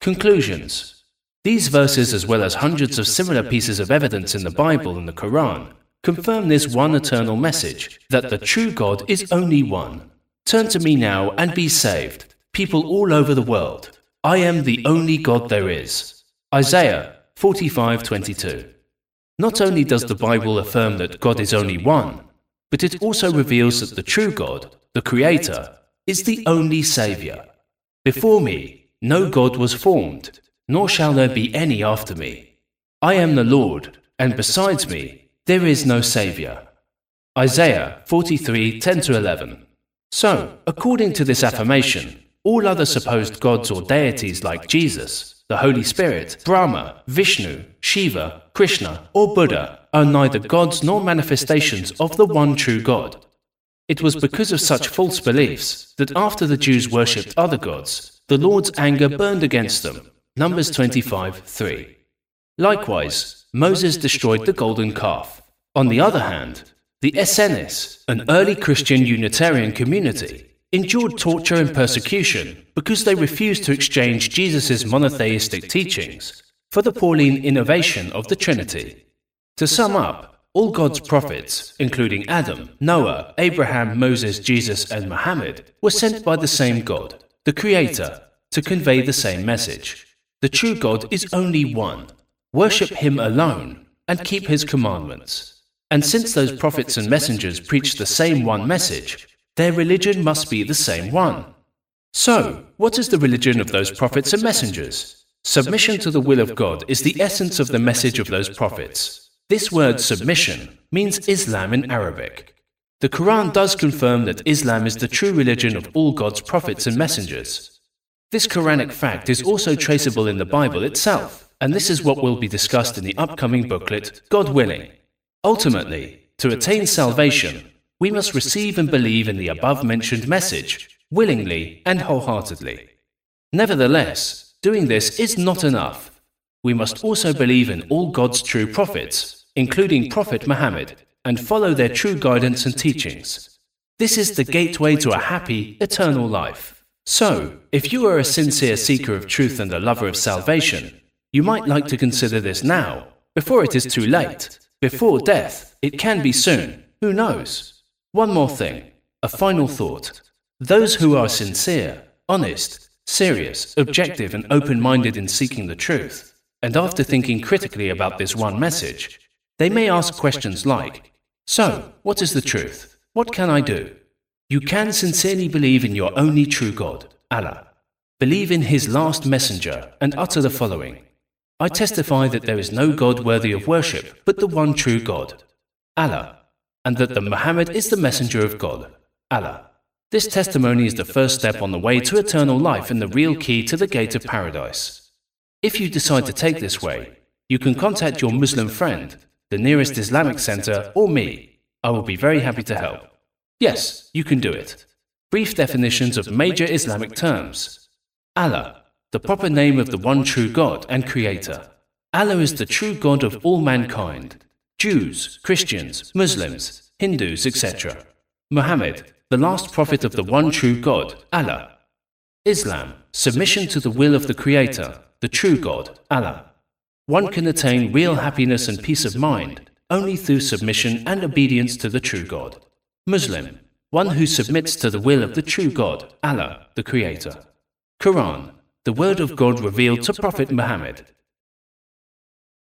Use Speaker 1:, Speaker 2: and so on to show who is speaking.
Speaker 1: Conclusions These verses, as well as hundreds of similar pieces of evidence in the Bible and the Quran, confirm this one eternal message that the true God is only one. Turn to me now and be saved, people all over the world. I am the only God there is. Isaiah 45:22. Not only does the Bible affirm that God is only one, but it also reveals that the true God, the Creator, is the only Saviour. Before me, no God was formed, nor shall there be any after me. I am the Lord, and besides me, there is no Saviour. Isaiah 43 10 11. So, according to this affirmation, all other supposed gods or deities like Jesus, the Holy Spirit, Brahma, Vishnu, Shiva, Krishna, or Buddha are neither gods nor manifestations of the one true God. It was because of such false beliefs that after the Jews worshipped other gods, the Lord's anger burned against them. Numbers 25 3. Likewise, Moses destroyed the golden calf. On the other hand, the Essenes, an early Christian Unitarian community, endured torture and persecution because they refused to exchange Jesus' monotheistic teachings for the Pauline innovation of the Trinity. To sum up, all God's prophets, including Adam, Noah, Abraham, Moses, Jesus, and Muhammad, were sent by the same God, the Creator, to convey the same message. The true God is only one. Worship Him alone and keep His commandments. And since those prophets and messengers preach the same one message, their religion must be the same one. So, what is the religion of those prophets and messengers? Submission to the will of God is the essence of the message of those prophets. This word submission means Islam in Arabic. The Quran does confirm that Islam is the true religion of all God's prophets and messengers. This Quranic fact is also traceable in the Bible itself, and this is what will be discussed in the upcoming booklet, God willing. Ultimately, to attain salvation, we must receive and believe in the above mentioned message, willingly and wholeheartedly. Nevertheless, doing this is not enough. We must also believe in all God's true prophets, including Prophet Muhammad, and follow their true guidance and teachings. This is the gateway to a happy, eternal life. So, if you are a sincere seeker of truth and a lover of salvation, you might like to consider this now, before it is too late. Before death, it can be soon. Who knows? One more thing, a final thought. Those who are sincere, honest, serious, objective, and open minded in seeking the truth, and after thinking critically about this one message, they may ask questions like So, what is the truth? What can I do? You can sincerely believe in your only true God, Allah. Believe in His last messenger and utter the following I testify that there is no God worthy of worship but the one true God, Allah and that the Muhammad is the messenger of God, Allah. This testimony is the first step on the way to eternal life and the real key to the gate of paradise. If you decide to take this way, you can contact your Muslim friend, the nearest Islamic center, or me. I will be very happy to help. Yes, you can do it. Brief definitions of major Islamic terms. Allah, the proper name of the one true God and Creator. Allah is the true God of all mankind. Jews, Christians, Muslims, Hindus, etc. Muhammad, the last prophet of the one true God, Allah. Islam, submission to the will of the Creator, the true God, Allah. One can attain real happiness and peace of mind only through submission and obedience to the true God. Muslim, one who submits to the will of the true God, Allah, the Creator. Quran, the word of God revealed to Prophet Muhammad,